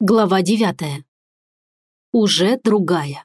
Глава девятая. Уже другая.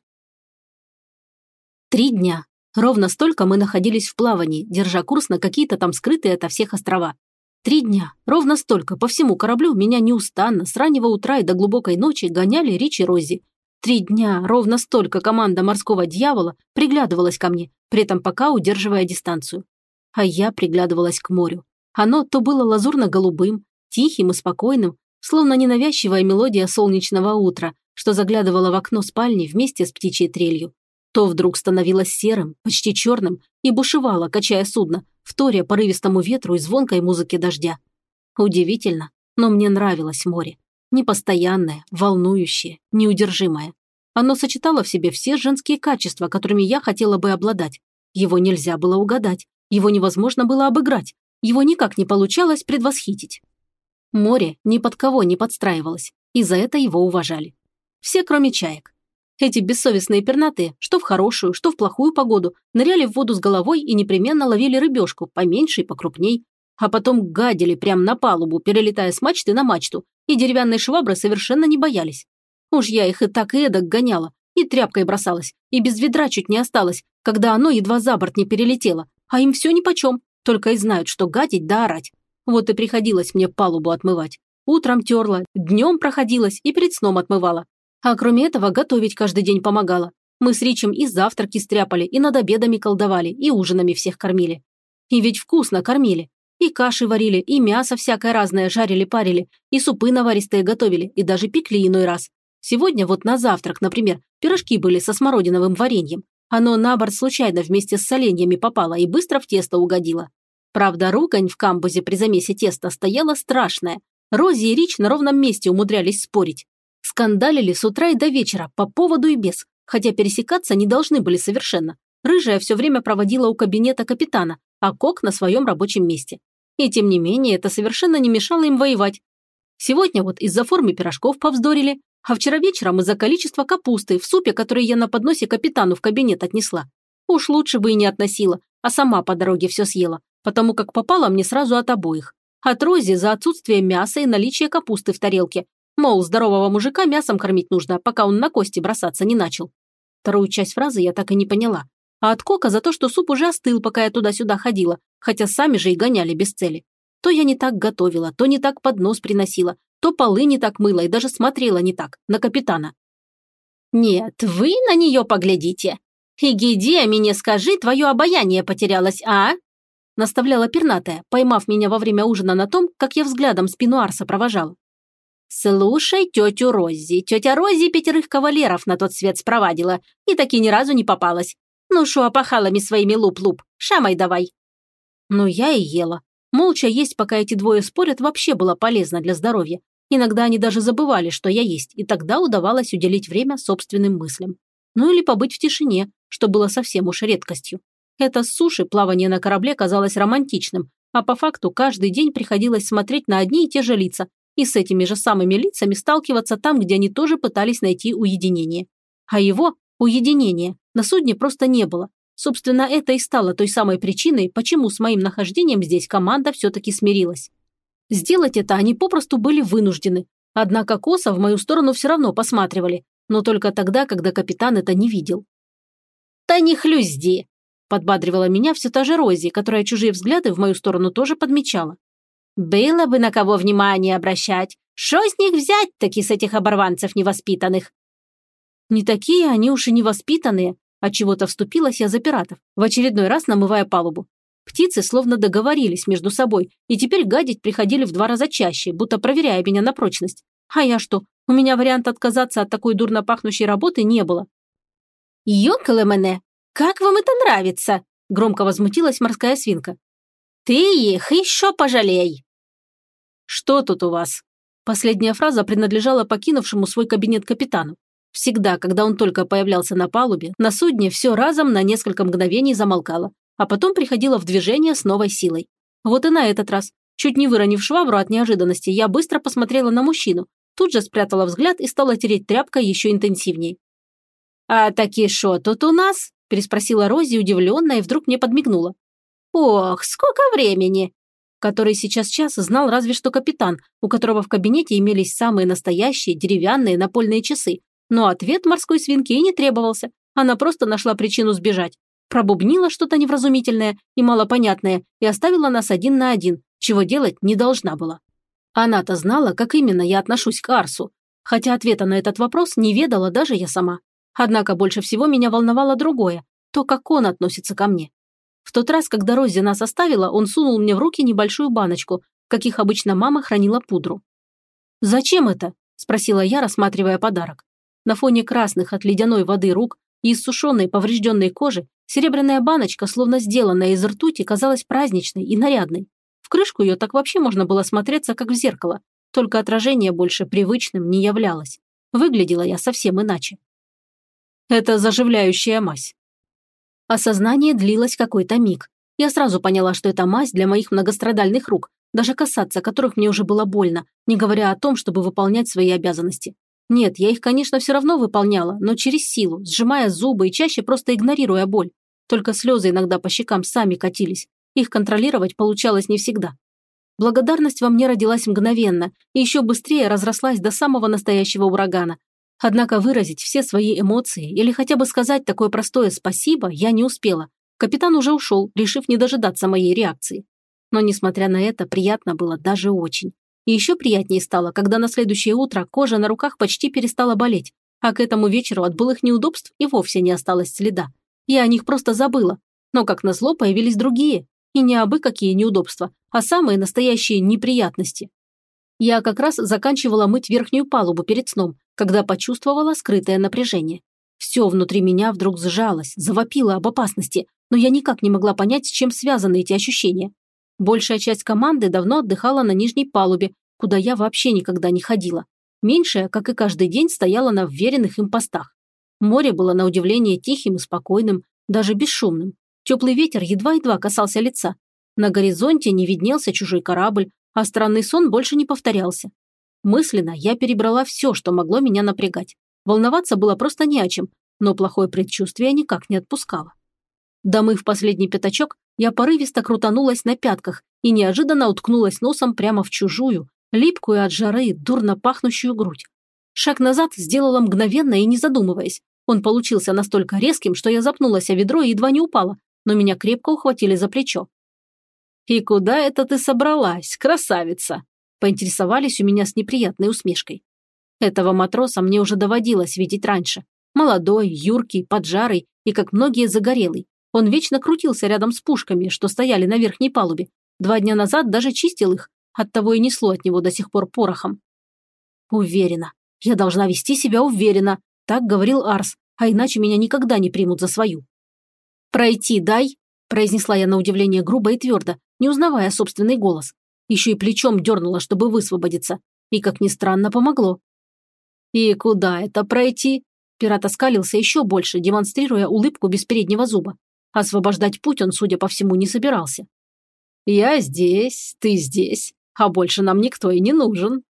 Три дня. Ровно столько мы находились в плавании, держа курс на какие-то там скрытые ото всех острова. Три дня. Ровно столько. По всему кораблю меня неустанно с раннего утра и до глубокой ночи гоняли Рич и Рози. Три дня. Ровно столько команда морского дьявола приглядывалась ко мне, при этом пока удерживая дистанцию. А я приглядывалась к морю. Оно то было лазурно-голубым, тихим и спокойным, словно ненавязчивая мелодия солнечного утра, что заглядывала в окно спальни вместе с птичьей трелью. То вдруг становилось серым, почти черным, и бушевало, качая судно, вторя порывистому ветру и звонкой музыке дождя. Удивительно, но мне нравилось море. Непостоянное, волнующее, неудержимое. Оно сочетало в себе все женские качества, которыми я хотела бы обладать. Его нельзя было угадать, его невозможно было обыграть, его никак не получалось предвосхитить. Море ни под кого не подстраивалось, и за это его уважали. Все, кроме чаек. Эти бессовестные пернатые, что в хорошую, что в плохую погоду, ныряли в воду с головой и непременно ловили рыбешку, поменьше и покрупней. А потом гадили прямо на палубу, перелетая с мачты на мачту, и деревянной швабры совершенно не боялись. Уж я их и так и эдак гоняла, и тряпкой бросалась, и без ведра чуть не осталось, когда оно едва за борт не перелетело, а им все нипочем, только и знают, что гадить да орать. Вот и приходилось мне палубу отмывать. Утром терла, днем проходилась и перед сном отмывала. А кроме этого готовить каждый день помогала. Мы с Ричем и завтраки стряпали, и над обедами колдовали, и ужинами всех кормили. И ведь вкусно кормили. И каши варили, и мясо всякое разное жарили-парили, и супы наваристые готовили, и даже пекли иной раз. Сегодня вот на завтрак, например, пирожки были со смородиновым вареньем. Оно на борт случайно вместе с соленьями попало и быстро в тесто угодило. Правда, ругань в камбузе при замесе теста стояла страшная. Рози и Рич на ровном месте умудрялись спорить. Скандалили с утра и до вечера, по поводу и без, хотя пересекаться не должны были совершенно. Рыжая все время проводила у кабинета капитана, а Кок на своем рабочем месте. И тем не менее, это совершенно не мешало им воевать. Сегодня вот из-за формы пирожков повздорили, а вчера вечером из-за количества капусты в супе, который я на подносе капитану в кабинет отнесла. Уж лучше бы и не относила, а сама по дороге все съела, потому как попало мне сразу от обоих. От Рози за отсутствие мяса и наличие капусты в тарелке. Мол, здорового мужика мясом кормить нужно, пока он на кости бросаться не начал. Вторую часть фразы я так и не поняла. А от Кока за то, что суп уже остыл, пока я туда-сюда ходила, хотя сами же и гоняли без цели. То я не так готовила, то не так поднос приносила, то полы не так мыла и даже смотрела не так, на капитана. «Нет, вы на нее поглядите. Игидия, мне скажи, твое обаяние потерялось, а?» Наставляла пернатая, поймав меня во время ужина на том, как я взглядом спину Арса провожал. «Слушай тетю Роззи. Тетя Роззи пятерых кавалеров на тот свет спровадила и таки ни разу не попалась. Ну шо опахалами своими луп-луп, шамай давай». Но я и ела. Молча есть, пока эти двое спорят, вообще было полезно для здоровья. Иногда они даже забывали, что я есть, и тогда удавалось уделить время собственным мыслям. Ну или побыть в тишине, что было совсем уж редкостью. Это с суши плавание на корабле казалось романтичным, а по факту каждый день приходилось смотреть на одни и те же лица и с этими же самыми лицами сталкиваться там, где они тоже пытались найти уединение. А его, уединения, на судне просто не было. Собственно, это и стало той самой причиной, почему с моим нахождением здесь команда все-таки смирилась. Сделать это они попросту были вынуждены. Однако косо в мою сторону все равно посматривали, но только тогда, когда капитан это не видел. «Да не хлюзди!» Подбадривала меня все та же Рози, которая чужие взгляды в мою сторону тоже подмечала. «Было бы на кого внимание обращать. Что с них взять таки с этих оборванцев невоспитанных?» «Не такие они уж и невоспитанные», а чего-то вступилась я за пиратов, в очередной раз намывая палубу. Птицы словно договорились между собой, и теперь гадить приходили в два раза чаще, будто проверяя меня на прочность. А я что, у меня варианта отказаться от такой дурно пахнущей работы не было. «Ёкало мене, «Как вам это нравится?» – громко возмутилась морская свинка. «Ты их еще пожалей!» «Что тут у вас?» Последняя фраза принадлежала покинувшему свой кабинет капитану. Всегда, когда он только появлялся на палубе, на судне все разом на несколько мгновений замолкало, а потом приходило в движение с новой силой. Вот и на этот раз, чуть не выронив швабру от неожиданности, я быстро посмотрела на мужчину, тут же спрятала взгляд и стала тереть тряпкой еще интенсивней. «А таки шо тут у нас?» Переспросила Рози удивленно и вдруг мне подмигнула. «Ох, сколько времени! который сейчас час знал разве что капитан, у которого в кабинете имелись самые настоящие деревянные напольные часы. Но ответ морской свинки и не требовался. Она просто нашла причину сбежать. Пробубнила что-то невразумительное и малопонятное и оставила нас один на один, чего делать не должна была. Она-то знала, как именно я отношусь к Арсу, хотя ответа на этот вопрос не ведала даже я сама. Однако больше всего меня волновало другое, то, как он относится ко мне. В тот раз, когда Рози нас оставила, он сунул мне в руки небольшую баночку, каких обычно мама хранила пудру. «Зачем это?» – спросила я, рассматривая подарок. На фоне красных от ледяной воды рук и иссушенной поврежденной кожи серебряная баночка, словно сделанная из ртути, казалась праздничной и нарядной. В крышку ее так вообще можно было смотреться, как в зеркало, только отражение больше привычным не являлось. Выглядела я совсем иначе. Это заживляющая мазь. Осознание длилось какой-то миг. Я сразу поняла, что это мазь для моих многострадальных рук, даже касаться которых мне уже было больно, не говоря о том, чтобы выполнять свои обязанности. Нет, я их, конечно, все равно выполняла, но через силу, сжимая зубы и чаще просто игнорируя боль. Только слезы иногда по щекам сами катились. Их контролировать получалось не всегда. Благодарность во мне родилась мгновенно и еще быстрее разрослась до самого настоящего урагана, Однако выразить все свои эмоции или хотя бы сказать такое простое «спасибо» я не успела. Капитан уже ушел, решив не дожидаться моей реакции. Но, несмотря на это, приятно было даже очень. И еще приятнее стало, когда на следующее утро кожа на руках почти перестала болеть, а к этому вечеру от былых неудобств и вовсе не осталось следа. Я о них просто забыла. Но, как назло, появились другие. И не абы какие неудобства, а самые настоящие неприятности. Я как раз заканчивала мыть верхнюю палубу перед сном, когда почувствовала скрытое напряжение. Все внутри меня вдруг сжалось, завопило об опасности, но я никак не могла понять, с чем связаны эти ощущения. Большая часть команды давно отдыхала на нижней палубе, куда я вообще никогда не ходила. Меньшая, как и каждый день, стояла на вверенных им постах. Море было на удивление тихим и спокойным, даже бесшумным. Теплый ветер едва-едва касался лица. На горизонте не виднелся чужой корабль, а странный сон больше не повторялся. Мысленно я перебрала все, что могло меня напрягать. Волноваться было просто не о чем, но плохое предчувствие никак не отпускало. Домыв последний пятачок, я порывисто крутанулась на пятках и неожиданно уткнулась носом прямо в чужую, липкую от жары, дурно пахнущую грудь. Шаг назад сделала мгновенно и не задумываясь. Он получился настолько резким, что я запнулась о ведро и едва не упала, но меня крепко ухватили за плечо. «И куда это ты собралась, красавица?» Поинтересовались у меня с неприятной усмешкой. Этого матроса мне уже доводилось видеть раньше. Молодой, юркий, поджарый и, как многие, загорелый. Он вечно крутился рядом с пушками, что стояли на верхней палубе. Два дня назад даже чистил их, оттого и несло от него до сих пор порохом. Уверена. Я должна вести себя уверенно, так говорил Арс, а иначе меня никогда не примут за свою. «Пройти дай», – произнесла я на удивление грубо и твердо, не узнавая собственный голос. Еще и плечом дернула, чтобы высвободиться. И, как ни странно, помогло. «И куда это пройти?» Пират оскалился еще больше, демонстрируя улыбку без переднего зуба. Освобождать путь он, судя по всему, не собирался. «Я здесь, ты здесь, а больше нам никто и не нужен».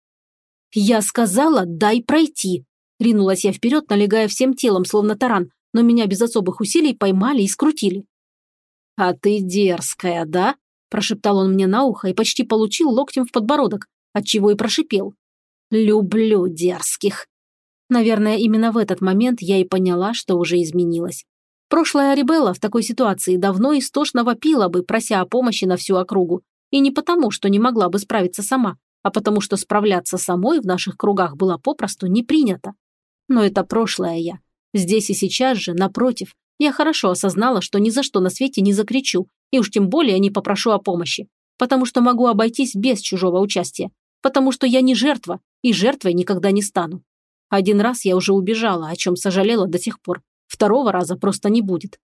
«Я сказала, дай пройти!» Ринулась я вперед, налегая всем телом, словно таран, но меня без особых усилий поймали и скрутили. «А ты дерзкая, да?» Прошептал он мне на ухо и почти получил локтем в подбородок, отчего и прошипел. «Люблю дерзких». Наверное, именно в этот момент я и поняла, что уже изменилась. Прошлая Арибелла в такой ситуации давно истошно вопила бы, прося о помощи на всю округу. И не потому, что не могла бы справиться сама, а потому что справляться самой в наших кругах было попросту не принято. Но это прошлое я. Здесь и сейчас же, напротив, я хорошо осознала, что ни за что на свете не закричу и уж тем более не попрошу о помощи, потому что могу обойтись без чужого участия, потому что я не жертва и жертвой никогда не стану. Один раз я уже убежала, о чем сожалела до сих пор. Второго раза просто не будет.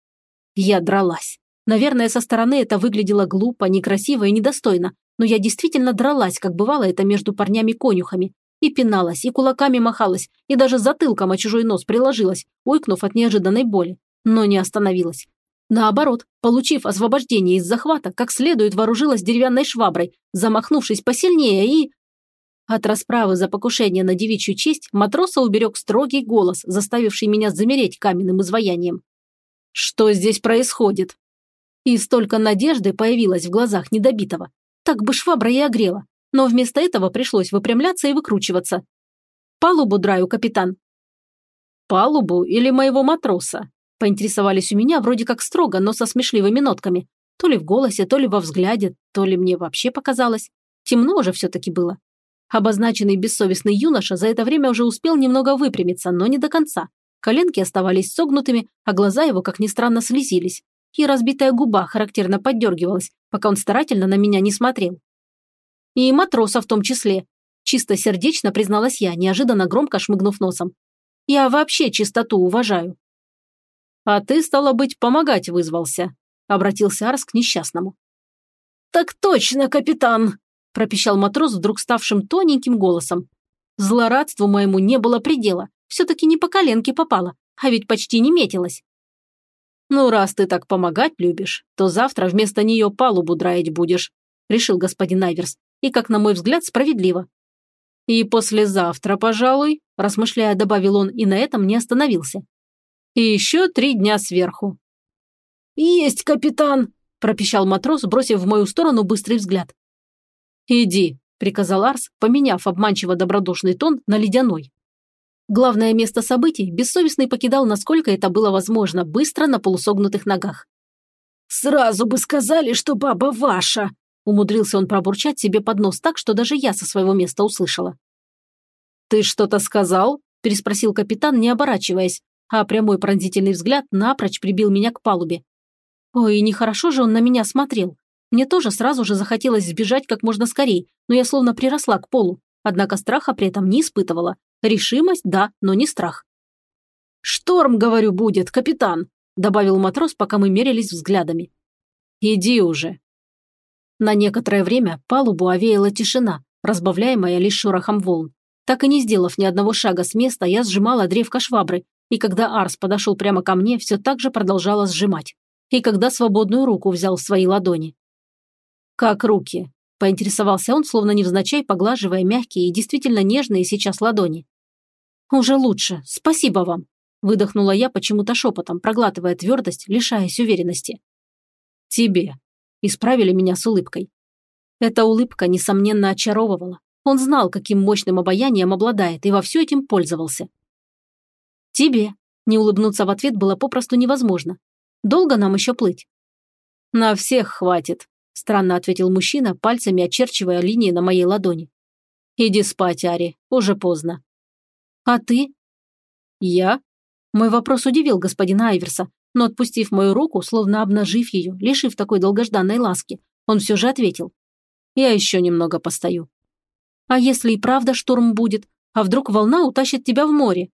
Я дралась. Наверное, со стороны это выглядело глупо, некрасиво и недостойно, но я действительно дралась, как бывало это между парнями-конюхами. И пиналась, и кулаками махалась, и даже затылком о чужой нос приложилась, уйкнув от неожиданной боли. Но не остановилась. Наоборот, получив освобождение из захвата, как следует вооружилась деревянной шваброй, замахнувшись посильнее и... От расправы за покушение на девичью честь матроса уберег строгий голос, заставивший меня замереть каменным изваянием. «Что здесь происходит?» И столько надежды появилось в глазах недобитого. Так бы швабра и огрела. Но вместо этого пришлось выпрямляться и выкручиваться. «Палубу драю, капитан». «Палубу или моего матроса?» Поинтересовались у меня вроде как строго, но со смешливыми нотками. То ли в голосе, то ли во взгляде, то ли мне вообще показалось. Темно уже все-таки было. Обозначенный бессовестный юноша за это время уже успел немного выпрямиться, но не до конца. Коленки оставались согнутыми, а глаза его, как ни странно, слезились. И разбитая губа характерно поддергивалась, пока он старательно на меня не смотрел. И матроса в том числе. Чисто сердечно призналась я, неожиданно громко шмыгнув носом. Я вообще чистоту уважаю. А ты, стало быть, помогать вызвался, обратился Арс к несчастному. Так точно, капитан, пропищал матрос вдруг ставшим тоненьким голосом. Злорадству моему не было предела, все-таки не по коленке попало, а ведь почти не метилось. «Ну, раз ты так помогать любишь, то завтра вместо нее палубу драить будешь», решил господин Айверс, и, как на мой взгляд, справедливо. «И послезавтра, пожалуй», размышляя, добавил он, и на этом не остановился. «И еще три дня сверху». «Есть, капитан», пропищал матрос, бросив в мою сторону быстрый взгляд. «Иди», – приказал Арс, поменяв обманчиво добродушный тон на ледяной. Главное место событий бессовестный покидал, насколько это было возможно, быстро на полусогнутых ногах. «Сразу бы сказали, что баба ваша!» Умудрился он пробурчать себе под нос так, что даже я со своего места услышала. «Ты что-то сказал?» – переспросил капитан, не оборачиваясь, а прямой пронзительный взгляд напрочь прибил меня к палубе. Ой, нехорошо же он на меня смотрел. Мне тоже сразу же захотелось сбежать как можно скорей, но я словно приросла к полу, однако страха при этом не испытывала, Решимость, да, но не страх. «Шторм, говорю, будет, капитан», – добавил матрос, пока мы мерились взглядами. «Иди уже». На некоторое время палубу овеяла тишина, разбавляемая лишь шорохом волн. Так и не сделав ни одного шага с места, я сжимала древко швабры, и когда Арс подошел прямо ко мне, все так же продолжала сжимать. И когда свободную руку взял в свои ладони. «Как руки?» Поинтересовался он, словно невзначай, поглаживая мягкие и действительно нежные сейчас ладони. «Уже лучше. Спасибо вам», – выдохнула я почему-то шепотом, проглатывая твердость, лишаясь уверенности. «Тебе», – исправили меня с улыбкой. Эта улыбка, несомненно, очаровывала. Он знал, каким мощным обаянием обладает, и во все этим пользовался. «Тебе», – не улыбнуться в ответ было попросту невозможно. «Долго нам еще плыть?» «На всех хватит», странно ответил мужчина, пальцами очерчивая линии на моей ладони. Иди спать, Ари, уже поздно. А ты? Я? Мой вопрос удивил господина Айверса, но отпустив мою руку, словно обнажив ее, лишив такой долгожданной ласки, он все же ответил. Я еще немного постою. А если и правда шторм будет? А вдруг волна утащит тебя в море?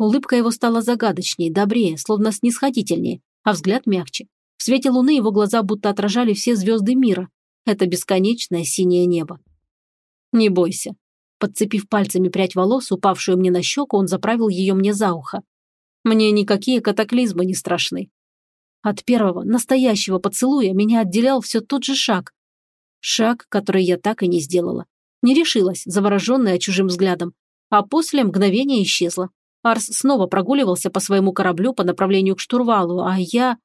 Улыбка его стала загадочнее, добрее, словно снисходительнее, а взгляд мягче. В свете луны его глаза будто отражали все звезды мира. Это бесконечное синее небо. «Не бойся». Подцепив пальцами прядь волос, упавшую мне на щеку, он заправил ее мне за ухо. «Мне никакие катаклизмы не страшны». От первого, настоящего поцелуя меня отделял все тот же шаг. Шаг, который я так и не сделала. Не решилась, завороженная чужим взглядом. А после мгновения исчезла. Арс снова прогуливался по своему кораблю по направлению к штурвалу, а я...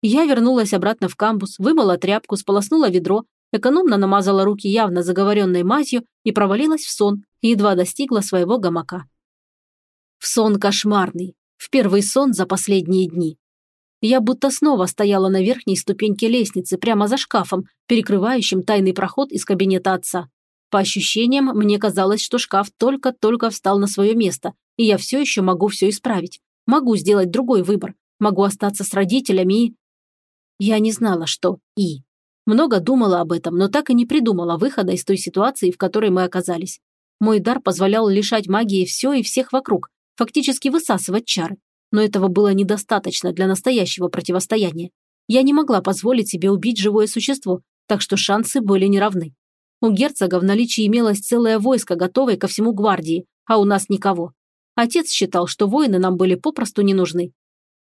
Я вернулась обратно в камбус, вымыла тряпку, сполоснула ведро, экономно намазала руки явно заговоренной мазью и провалилась в сон, едва достигла своего гамака. В сон кошмарный, в первый сон за последние дни. Я будто снова стояла на верхней ступеньке лестницы, прямо за шкафом, перекрывающим тайный проход из кабинета отца. По ощущениям, мне казалось, что шкаф только-только встал на свое место, и я все еще могу все исправить. Могу сделать другой выбор. Могу остаться с родителями и... Я не знала, что «и». Много думала об этом, но так и не придумала выхода из той ситуации, в которой мы оказались. Мой дар позволял лишать магии все и всех вокруг, фактически высасывать чары. Но этого было недостаточно для настоящего противостояния. Я не могла позволить себе убить живое существо, так что шансы были неравны. У герцога в наличии имелось целое войско, готовое ко всему гвардии, а у нас никого. Отец считал, что воины нам были попросту не нужны.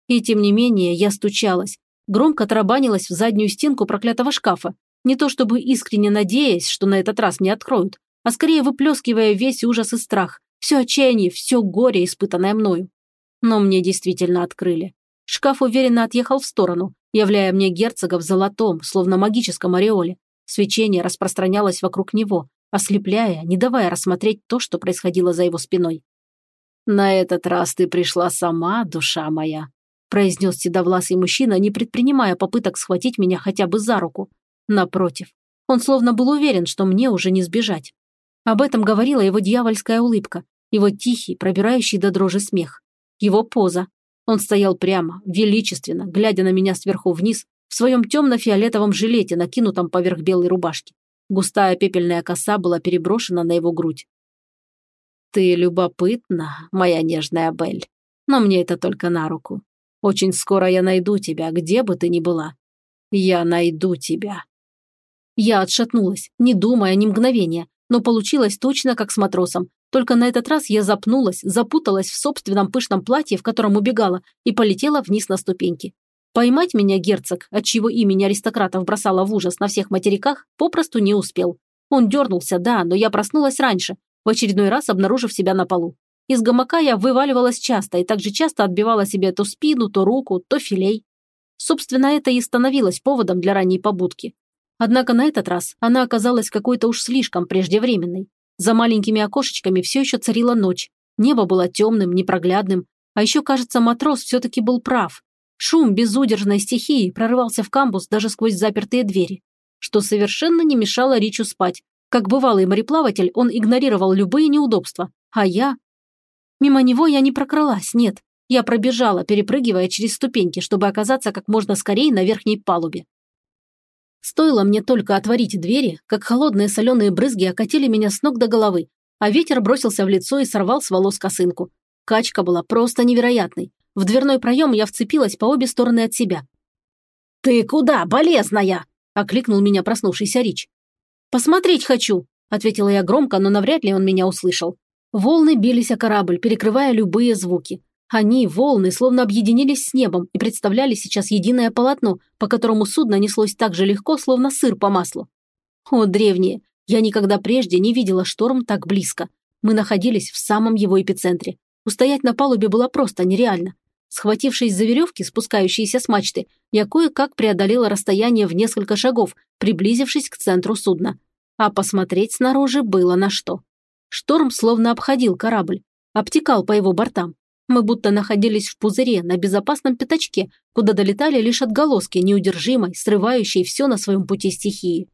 И тем не менее я стучалась, громко тарабанилась в заднюю стенку проклятого шкафа, не то чтобы искренне надеясь, что на этот раз не откроют, а скорее выплескивая весь ужас и страх, все отчаяние, все горе, испытанное мною. Но мне действительно открыли. Шкаф уверенно отъехал в сторону, являя мне герцога в золотом, словно магическом ореоле. Свечение распространялось вокруг него, ослепляя, не давая рассмотреть то, что происходило за его спиной. «На этот раз ты пришла сама, душа моя», произнес седовласый мужчина, не предпринимая попыток схватить меня хотя бы за руку. Напротив, он словно был уверен, что мне уже не сбежать. Об этом говорила его дьявольская улыбка, его тихий, пробирающий до дрожи смех, его поза. Он стоял прямо, величественно, глядя на меня сверху вниз, в своем темно-фиолетовом жилете, накинутом поверх белой рубашки. Густая пепельная коса была переброшена на его грудь. «Ты любопытна, моя нежная Бель, но мне это только на руку. Очень скоро я найду тебя, где бы ты ни была. Я найду тебя». Я отшатнулась, не думая ни мгновения, но получилось точно как с матросом. Только на этот раз я запнулась, запуталась в собственном пышном платье, в котором убегала, и полетела вниз на ступеньки. Поймать меня герцог, от чьего имени аристократов бросала в ужас на всех материках, попросту не успел. Он дернулся, да, но я проснулась раньше, в очередной раз обнаружив себя на полу. Из гамака я вываливалась часто и также часто отбивала себе то спину, то руку, то филей. Собственно, это и становилось поводом для ранней побудки. Однако на этот раз она оказалась какой-то уж слишком преждевременной. За маленькими окошечками все еще царила ночь. Небо было темным, непроглядным. А еще, кажется, матрос все-таки был прав. Шум безудержной стихии прорывался в камбус даже сквозь запертые двери, что совершенно не мешало Ричу спать. Как бывалый мореплаватель, он игнорировал любые неудобства, а я... Мимо него я не прокралась, нет. Я пробежала, перепрыгивая через ступеньки, чтобы оказаться как можно скорее на верхней палубе. Стоило мне только отворить двери, как холодные соленые брызги окатили меня с ног до головы, а ветер бросился в лицо и сорвал с волос косынку. Качка была просто невероятной. В дверной проем я вцепилась по обе стороны от себя. «Ты куда, болезная?» – окликнул меня проснувшийся Рич. «Посмотреть хочу», – ответила я громко, но навряд ли он меня услышал. Волны бились о корабль, перекрывая любые звуки. Они, волны, словно объединились с небом и представляли сейчас единое полотно, по которому судно неслось так же легко, словно сыр по маслу. О, древние! Я никогда прежде не видела шторм так близко. Мы находились в самом его эпицентре. Устоять на палубе было просто нереально. Схватившись за веревки, спускающиеся с мачты, я кое-как преодолела расстояние в несколько шагов, приблизившись к центру судна. А посмотреть снаружи было на что. Шторм словно обходил корабль, обтекал по его бортам. Мы будто находились в пузыре на безопасном пятачке, куда долетали лишь отголоски неудержимой, срывающей все на своем пути стихии.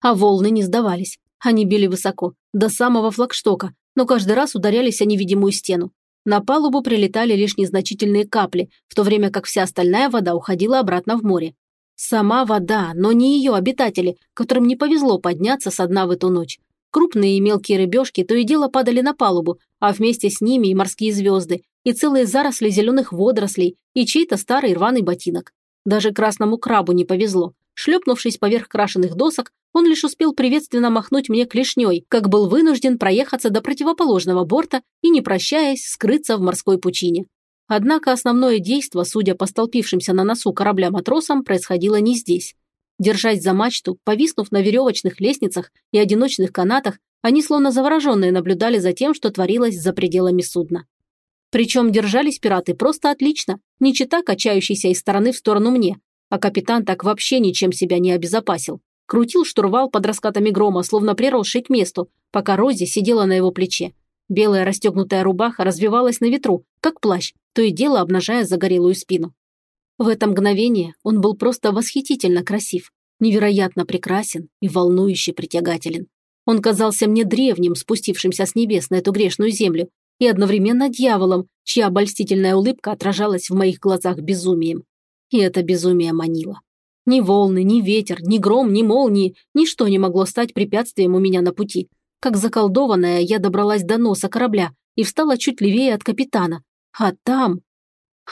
А волны не сдавались. Они били высоко, до самого флагштока, но каждый раз ударялись о невидимую стену. На палубу прилетали лишь незначительные капли, в то время как вся остальная вода уходила обратно в море. Сама вода, но не ее обитатели, которым не повезло подняться со дна в эту ночь. Крупные и мелкие рыбешки то и дело падали на палубу, а вместе с ними и морские звезды, и целые заросли зеленых водорослей, и чей-то старый рваный ботинок. Даже красному крабу не повезло. Шлепнувшись поверх крашеных досок, он лишь успел приветственно махнуть мне клешней, как был вынужден проехаться до противоположного борта и, не прощаясь, скрыться в морской пучине. Однако основное действо, судя по столпившимся на носу корабля матросам, происходило не здесь. Держась за мачту, повиснув на веревочных лестницах и одиночных канатах, они словно завороженные наблюдали за тем, что творилось за пределами судна. Причем держались пираты просто отлично, не чита качающейся из стороны в сторону мне, а капитан так вообще ничем себя не обезопасил. Крутил штурвал под раскатами грома, словно приросший к месту, пока Рози сидела на его плече. Белая расстегнутая рубаха развивалась на ветру, как плащ, то и дело обнажая загорелую спину. В это мгновение он был просто восхитительно красив, невероятно прекрасен и волнующе притягателен. Он казался мне древним, спустившимся с небес на эту грешную землю, и одновременно дьяволом, чья обольстительная улыбка отражалась в моих глазах безумием. И это безумие манило. Ни волны, ни ветер, ни гром, ни молнии, ничто не могло стать препятствием у меня на пути. Как заколдованная, я добралась до носа корабля и встала чуть левее от капитана. А там...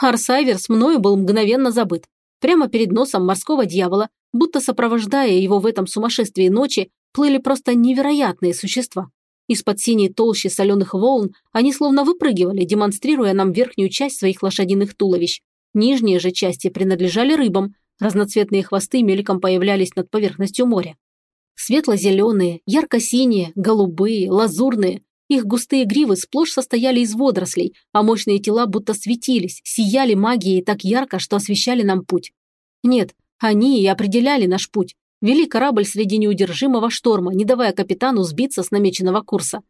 Арсайверс мною был мгновенно забыт. Прямо перед носом морского дьявола, будто сопровождая его в этом сумасшествии ночи, плыли просто невероятные существа. Из-под синей толщи соленых волн они словно выпрыгивали, демонстрируя нам верхнюю часть своих лошадиных туловищ. Нижние же части принадлежали рыбам, Разноцветные хвосты мельком появлялись над поверхностью моря. Светло-зеленые, ярко-синие, голубые, лазурные. Их густые гривы сплошь состояли из водорослей, а мощные тела будто светились, сияли магией так ярко, что освещали нам путь. Нет, они и определяли наш путь, вели корабль среди неудержимого шторма, не давая капитану сбиться с намеченного курса.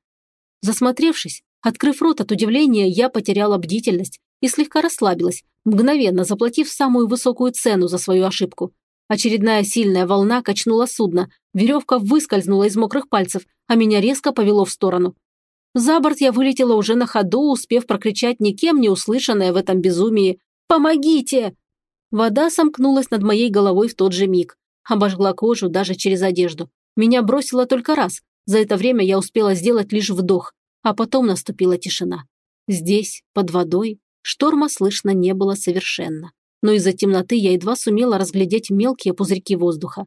Засмотревшись, открыв рот от удивления, я потеряла бдительность и слегка расслабилась, мгновенно заплатив самую высокую цену за свою ошибку. Очередная сильная волна качнула судно, веревка выскользнула из мокрых пальцев, а меня резко повело в сторону. За борт я вылетела уже на ходу, успев прокричать никем не услышанное в этом безумии «Помогите!». Вода сомкнулась над моей головой в тот же миг. Обожгла кожу даже через одежду. Меня бросило только раз. За это время я успела сделать лишь вдох, а потом наступила тишина. Здесь, под водой, шторма слышно не было совершенно. Но из-за темноты я едва сумела разглядеть мелкие пузырьки воздуха.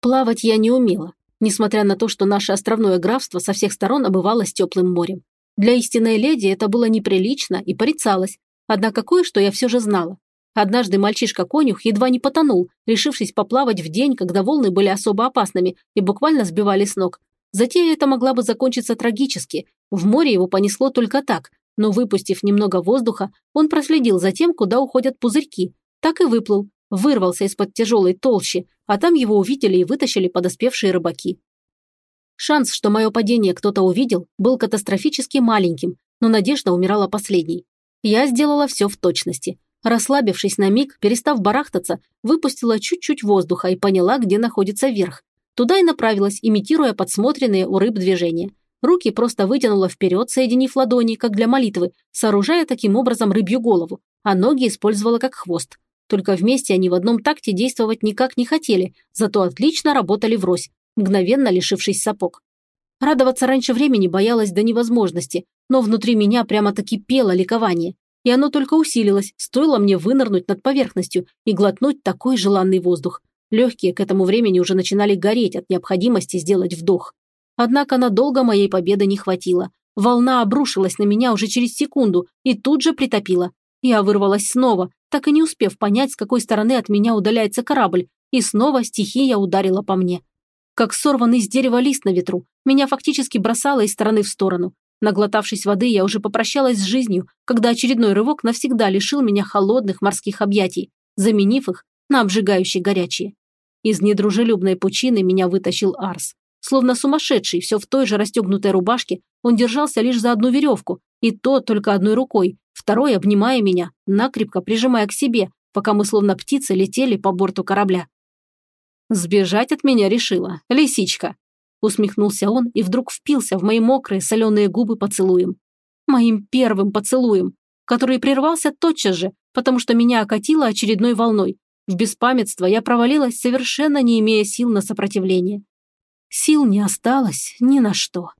Плавать я не умела, несмотря на то, что наше островное графство со всех сторон обывалось теплым морем. Для истинной леди это было неприлично и порицалось, однако кое-что я все же знала. Однажды мальчишка-конюх едва не потонул, решившись поплавать в день, когда волны были особо опасными и буквально сбивали с ног. Затея эта могла бы закончиться трагически. В море его понесло только так, но выпустив немного воздуха, он проследил за тем, куда уходят пузырьки. Так и выплыл, вырвался из-под тяжелой толщи, а там его увидели и вытащили подоспевшие рыбаки. Шанс, что мое падение кто-то увидел, был катастрофически маленьким, но надежда умирала последней. Я сделала все в точности. Расслабившись на миг, перестав барахтаться, выпустила чуть-чуть воздуха и поняла, где находится верх. Туда и направилась, имитируя подсмотренные у рыб движения. Руки просто вытянула вперед, соединив ладони, как для молитвы, сооружая таким образом рыбью голову, а ноги использовала как хвост. Только вместе они в одном такте действовать никак не хотели, зато отлично работали врозь, мгновенно лишившись сапог. Радоваться раньше времени боялась до невозможности, но внутри меня прямо-таки пело ликование. И оно только усилилось, стоило мне вынырнуть над поверхностью и глотнуть такой желанный воздух. Легкие к этому времени уже начинали гореть от необходимости сделать вдох. Однако надолго моей победы не хватило. Волна обрушилась на меня уже через секунду и тут же притопила. Я вырвалась снова, так и не успев понять, с какой стороны от меня удаляется корабль, и снова стихия ударила по мне. Как сорванный с дерева лист на ветру, меня фактически бросало из стороны в сторону. Наглотавшись воды, я уже попрощалась с жизнью, когда очередной рывок навсегда лишил меня холодных морских объятий, заменив их на обжигающие горячие. Из недружелюбной пучины меня вытащил Арс. Словно сумасшедший, все в той же расстегнутой рубашке, он держался лишь за одну веревку, и то только одной рукой, второй обнимая меня, накрепко прижимая к себе, пока мы словно птицы летели по борту корабля. «Сбежать от меня решила, лисичка!» Усмехнулся он и вдруг впился в мои мокрые соленые губы поцелуем. Моим первым поцелуем, который прервался тотчас же, потому что меня окатило очередной волной. В беспамятство я провалилась, совершенно не имея сил на сопротивление. Сил не осталось ни на что.